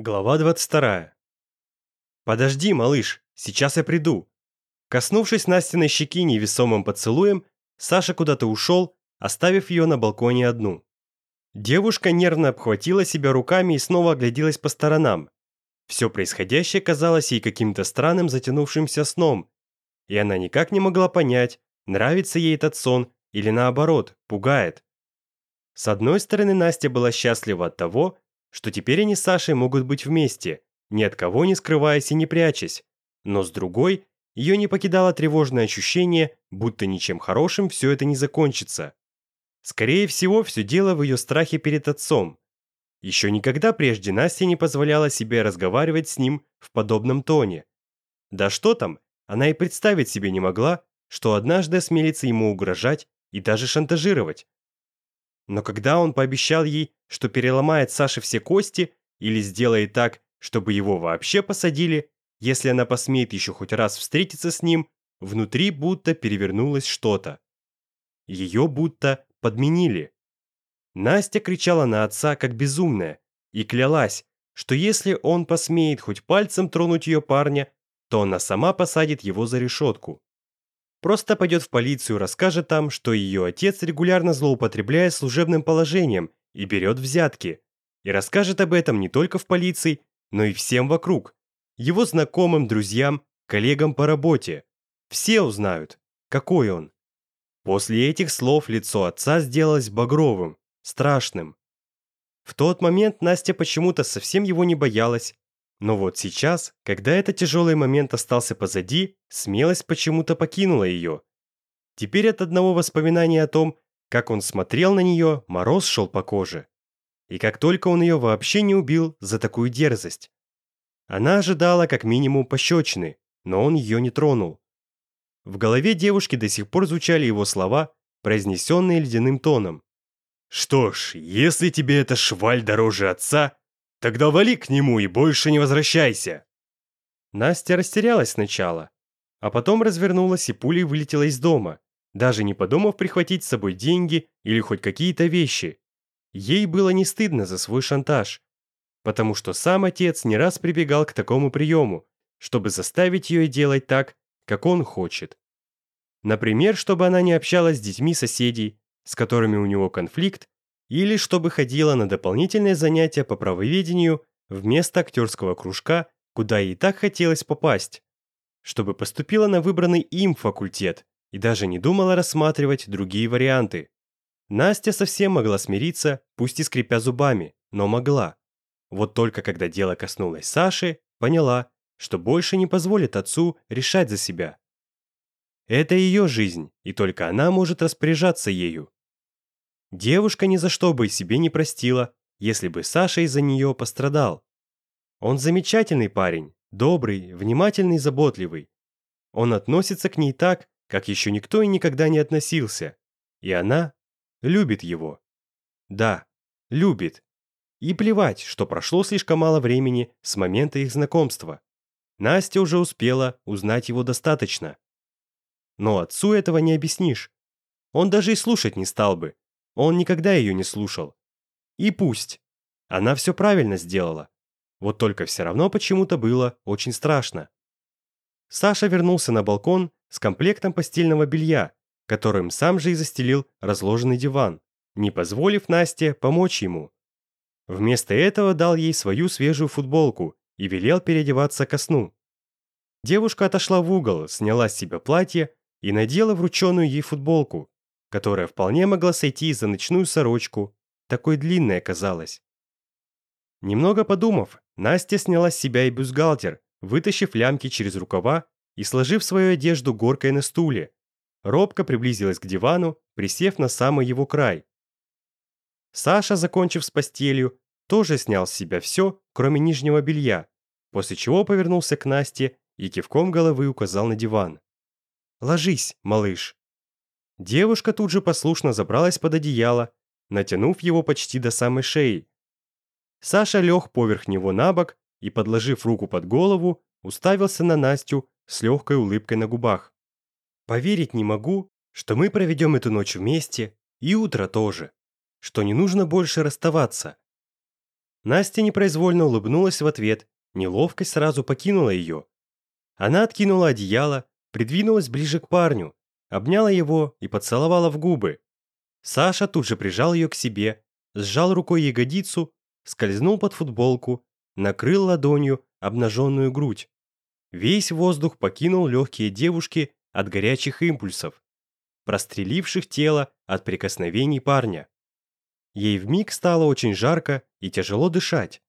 Глава 22. «Подожди, малыш, сейчас я приду». Коснувшись Настиной щеки невесомым поцелуем, Саша куда-то ушел, оставив ее на балконе одну. Девушка нервно обхватила себя руками и снова огляделась по сторонам. Все происходящее казалось ей каким-то странным затянувшимся сном, и она никак не могла понять, нравится ей этот сон или наоборот, пугает. С одной стороны, Настя была счастлива от того, что теперь они с Сашей могут быть вместе, ни от кого не скрываясь и не прячась. Но с другой, ее не покидало тревожное ощущение, будто ничем хорошим все это не закончится. Скорее всего, все дело в ее страхе перед отцом. Еще никогда прежде Настя не позволяла себе разговаривать с ним в подобном тоне. Да что там, она и представить себе не могла, что однажды осмелится ему угрожать и даже шантажировать. Но когда он пообещал ей, что переломает Саше все кости или сделает так, чтобы его вообще посадили, если она посмеет еще хоть раз встретиться с ним, внутри будто перевернулось что-то. Ее будто подменили. Настя кричала на отца, как безумная, и клялась, что если он посмеет хоть пальцем тронуть ее парня, то она сама посадит его за решетку просто пойдет в полицию, расскажет там, что ее отец регулярно злоупотребляет служебным положением и берет взятки. И расскажет об этом не только в полиции, но и всем вокруг. Его знакомым, друзьям, коллегам по работе. Все узнают, какой он. После этих слов лицо отца сделалось багровым, страшным. В тот момент Настя почему-то совсем его не боялась, но вот сейчас, когда этот тяжелый момент остался позади, смелость почему-то покинула ее. Теперь от одного воспоминания о том, как он смотрел на нее, мороз шел по коже. И как только он ее вообще не убил за такую дерзость. Она ожидала как минимум пощечины, но он ее не тронул. В голове девушки до сих пор звучали его слова, произнесенные ледяным тоном. «Что ж, если тебе эта шваль дороже отца, Тогда вали к нему и больше не возвращайся!» Настя растерялась сначала, а потом развернулась и пулей вылетела из дома, даже не подумав прихватить с собой деньги или хоть какие-то вещи. Ей было не стыдно за свой шантаж, потому что сам отец не раз прибегал к такому приему, чтобы заставить ее делать так, как он хочет. Например, чтобы она не общалась с детьми соседей, с которыми у него конфликт, или чтобы ходила на дополнительные занятия по правоведению вместо актерского кружка, куда ей так хотелось попасть, чтобы поступила на выбранный им факультет и даже не думала рассматривать другие варианты. Настя совсем могла смириться, пусть и скрипя зубами, но могла. Вот только когда дело коснулось Саши, поняла, что больше не позволит отцу решать за себя. Это ее жизнь, и только она может распоряжаться ею. Девушка ни за что бы себе не простила, если бы Саша из-за нее пострадал. Он замечательный парень, добрый, внимательный, заботливый. Он относится к ней так, как еще никто и никогда не относился. И она любит его. Да, любит. И плевать, что прошло слишком мало времени с момента их знакомства. Настя уже успела узнать его достаточно. Но отцу этого не объяснишь. Он даже и слушать не стал бы, он никогда ее не слушал. И пусть. Она все правильно сделала. Вот только все равно почему-то было очень страшно. Саша вернулся на балкон с комплектом постельного белья, которым сам же и застелил разложенный диван, не позволив Насте помочь ему. Вместо этого дал ей свою свежую футболку и велел переодеваться ко сну. Девушка отошла в угол, сняла с себя платье и надела врученную ей футболку, которая вполне могла сойти за ночную сорочку, такой длинная казалась. Немного подумав, Настя сняла с себя и бюстгальтер, вытащив лямки через рукава и сложив свою одежду горкой на стуле. Робко приблизилась к дивану, присев на самый его край. Саша, закончив с постелью, тоже снял с себя все, кроме нижнего белья, после чего повернулся к Насте и кивком головы указал на диван. «Ложись, малыш!» Девушка тут же послушно забралась под одеяло, натянув его почти до самой шеи. Саша лег поверх него на бок и, подложив руку под голову, уставился на Настю с легкой улыбкой на губах. «Поверить не могу, что мы проведем эту ночь вместе и утро тоже, что не нужно больше расставаться». Настя непроизвольно улыбнулась в ответ, неловкость сразу покинула ее. Она откинула одеяло, придвинулась ближе к парню, обняла его и поцеловала в губы. Саша тут же прижал ее к себе, сжал рукой ягодицу, скользнул под футболку, накрыл ладонью обнаженную грудь. Весь воздух покинул легкие девушки от горячих импульсов, простреливших тело от прикосновений парня. Ей вмиг стало очень жарко и тяжело дышать.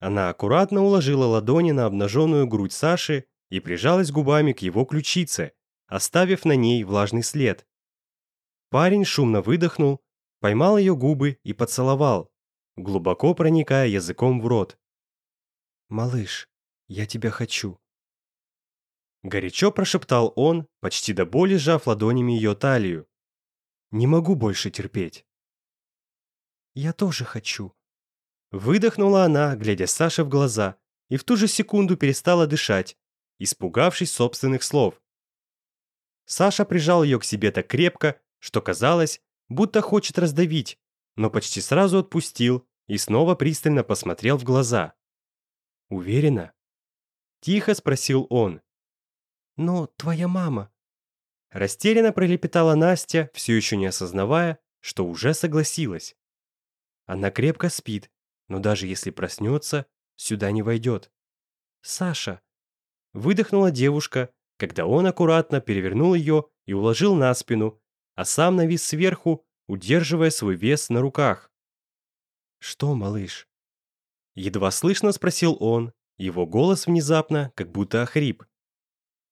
Она аккуратно уложила ладони на обнаженную грудь Саши и прижалась губами к его ключице, оставив на ней влажный след. Парень шумно выдохнул, поймал ее губы и поцеловал, глубоко проникая языком в рот. «Малыш, я тебя хочу», Горячо прошептал он, почти до боли сжав ладонями ее талию. «Не могу больше терпеть». «Я тоже хочу». Выдохнула она, глядя Саше в глаза, и в ту же секунду перестала дышать, испугавшись собственных слов. Саша прижал ее к себе так крепко, что казалось, будто хочет раздавить, но почти сразу отпустил и снова пристально посмотрел в глаза. «Уверена?» — тихо спросил он. «Но твоя мама...» Растерянно пролепетала Настя, все еще не осознавая, что уже согласилась. Она крепко спит, но даже если проснется, сюда не войдет. «Саша!» Выдохнула девушка, когда он аккуратно перевернул ее и уложил на спину, а сам навис сверху, удерживая свой вес на руках. «Что, малыш?» Едва слышно спросил он, его голос внезапно как будто охрип.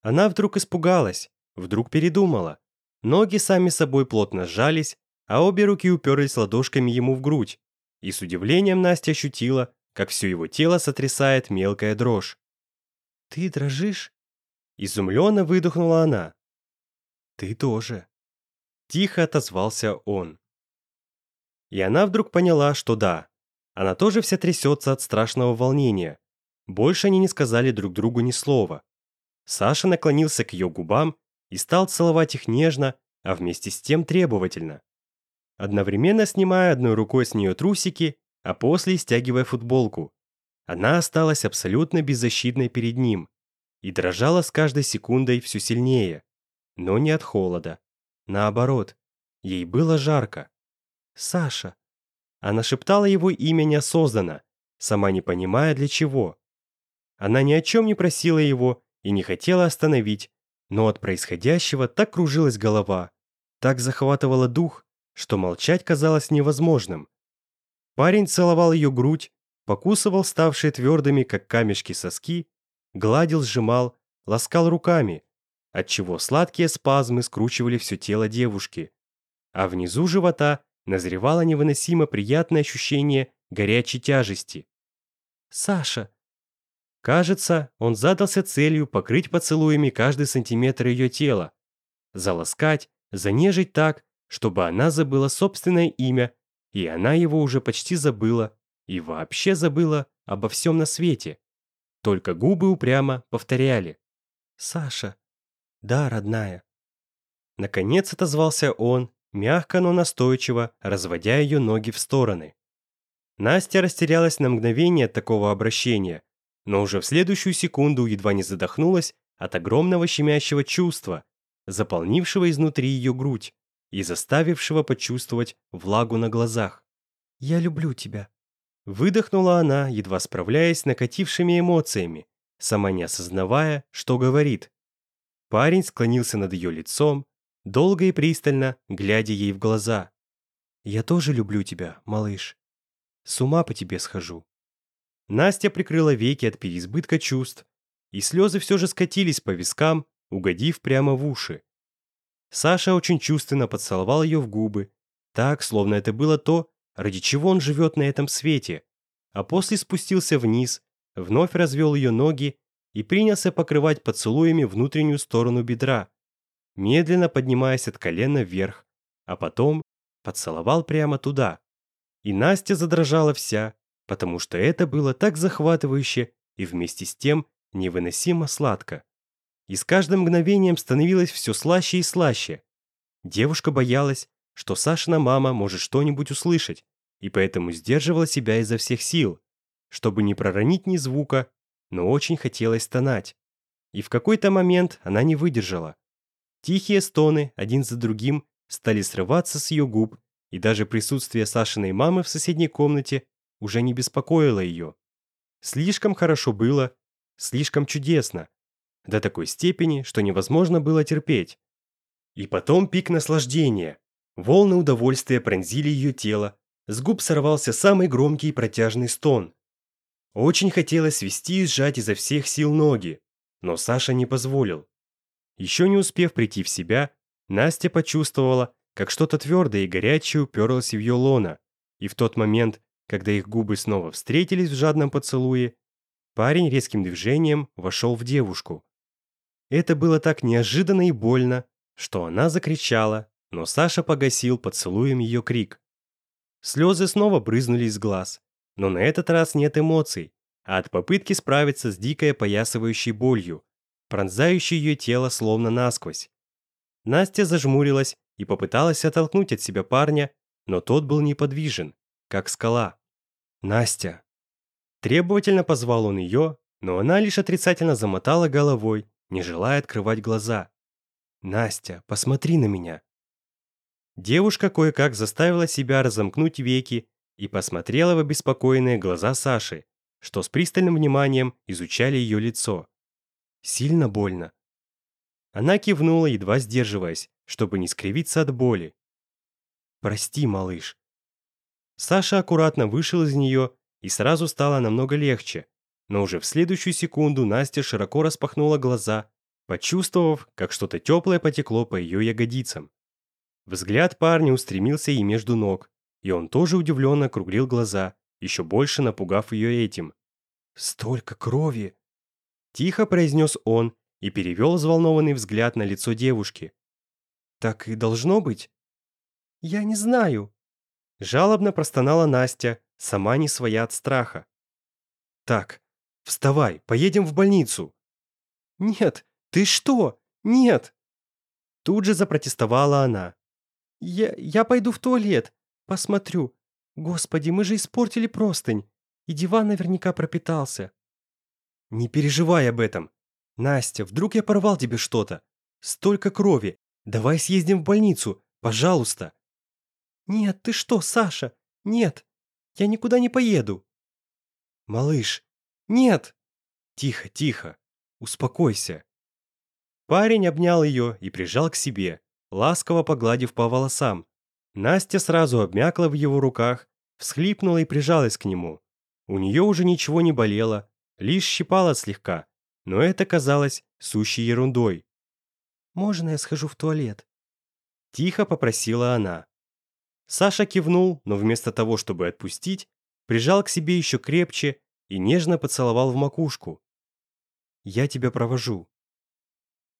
Она вдруг испугалась, вдруг передумала. Ноги сами собой плотно сжались, а обе руки уперлись ладошками ему в грудь. И с удивлением Настя ощутила, как все его тело сотрясает мелкая дрожь. «Ты дрожишь?» Изумленно выдохнула она. «Ты тоже!» Тихо отозвался он. И она вдруг поняла, что да, она тоже вся трясется от страшного волнения. Больше они не сказали друг другу ни слова. Саша наклонился к ее губам и стал целовать их нежно, а вместе с тем требовательно. Одновременно снимая одной рукой с нее трусики, а после стягивая футболку. Она осталась абсолютно беззащитной перед ним, и дрожала с каждой секундой все сильнее, но не от холода. Наоборот, ей было жарко. «Саша!» Она шептала его имя неосознанно, сама не понимая для чего. Она ни о чем не просила его и не хотела остановить, но от происходящего так кружилась голова, так захватывала дух, что молчать казалось невозможным. Парень целовал ее грудь, покусывал ставшие твердыми, как камешки, соски гладил, сжимал, ласкал руками, отчего сладкие спазмы скручивали все тело девушки. А внизу живота назревало невыносимо приятное ощущение горячей тяжести. «Саша!» Кажется, он задался целью покрыть поцелуями каждый сантиметр ее тела, заласкать, занежить так, чтобы она забыла собственное имя, и она его уже почти забыла, и вообще забыла обо всем на свете. Только губы упрямо повторяли. «Саша, да, родная». Наконец отозвался он, мягко, но настойчиво, разводя ее ноги в стороны. Настя растерялась на мгновение от такого обращения, но уже в следующую секунду едва не задохнулась от огромного щемящего чувства, заполнившего изнутри ее грудь и заставившего почувствовать влагу на глазах. «Я люблю тебя», Выдохнула она, едва справляясь с накатившими эмоциями, сама не осознавая, что говорит. Парень склонился над ее лицом, долго и пристально, глядя ей в глаза. «Я тоже люблю тебя, малыш. С ума по тебе схожу». Настя прикрыла веки от переизбытка чувств, и слезы все же скатились по вискам, угодив прямо в уши. Саша очень чувственно поцеловал ее в губы, так, словно это было то, ради чего он живет на этом свете, а после спустился вниз, вновь развел ее ноги и принялся покрывать поцелуями внутреннюю сторону бедра, медленно поднимаясь от колена вверх, а потом поцеловал прямо туда. И Настя задрожала вся, потому что это было так захватывающе и вместе с тем невыносимо сладко. И с каждым мгновением становилось все слаще и слаще. Девушка боялась, что Сашина мама может что-нибудь услышать, и поэтому сдерживала себя изо всех сил, чтобы не проронить ни звука, но очень хотелось стонать. И в какой-то момент она не выдержала. Тихие стоны один за другим стали срываться с ее губ, и даже присутствие Сашиной мамы в соседней комнате уже не беспокоило ее. Слишком хорошо было, слишком чудесно, до такой степени, что невозможно было терпеть. И потом пик наслаждения – Волны удовольствия пронзили ее тело, с губ сорвался самый громкий протяжный стон. Очень хотелось свести и сжать изо всех сил ноги, но Саша не позволил. Еще не успев прийти в себя, Настя почувствовала, как что-то твердое и горячее уперлось в ее лона, и в тот момент, когда их губы снова встретились в жадном поцелуе, парень резким движением вошел в девушку. Это было так неожиданно и больно, что она закричала, но Саша погасил поцелуем ее крик. Слезы снова брызнули из глаз, но на этот раз нет эмоций, а от попытки справиться с дикой поясывающей болью, пронзающей ее тело словно насквозь. Настя зажмурилась и попыталась оттолкнуть от себя парня, но тот был неподвижен, как скала. «Настя!» Требовательно позвал он ее, но она лишь отрицательно замотала головой, не желая открывать глаза. «Настя, посмотри на меня!» Девушка кое-как заставила себя разомкнуть веки и посмотрела в обеспокоенные глаза Саши, что с пристальным вниманием изучали ее лицо. «Сильно больно». Она кивнула, едва сдерживаясь, чтобы не скривиться от боли. «Прости, малыш». Саша аккуратно вышел из нее, и сразу стало намного легче, но уже в следующую секунду Настя широко распахнула глаза, почувствовав, как что-то теплое потекло по ее ягодицам. Взгляд парня устремился и между ног, и он тоже удивленно округлил глаза, еще больше напугав ее этим. «Столько крови!» Тихо произнес он и перевел взволнованный взгляд на лицо девушки. «Так и должно быть?» «Я не знаю», — жалобно простонала Настя, сама не своя от страха. «Так, вставай, поедем в больницу!» «Нет, ты что? Нет!» Тут же запротестовала она. Я, я пойду в туалет, посмотрю. Господи, мы же испортили простынь, и диван наверняка пропитался. Не переживай об этом. Настя, вдруг я порвал тебе что-то? Столько крови. Давай съездим в больницу, пожалуйста. Нет, ты что, Саша? Нет, я никуда не поеду. Малыш, нет. Тихо, тихо. Успокойся. Парень обнял ее и прижал к себе, ласково погладив по волосам. Настя сразу обмякла в его руках, всхлипнула и прижалась к нему. У нее уже ничего не болело, лишь щипала слегка, но это казалось сущей ерундой. «Можно я схожу в туалет?» Тихо попросила она. Саша кивнул, но вместо того, чтобы отпустить, прижал к себе еще крепче и нежно поцеловал в макушку. «Я тебя провожу»,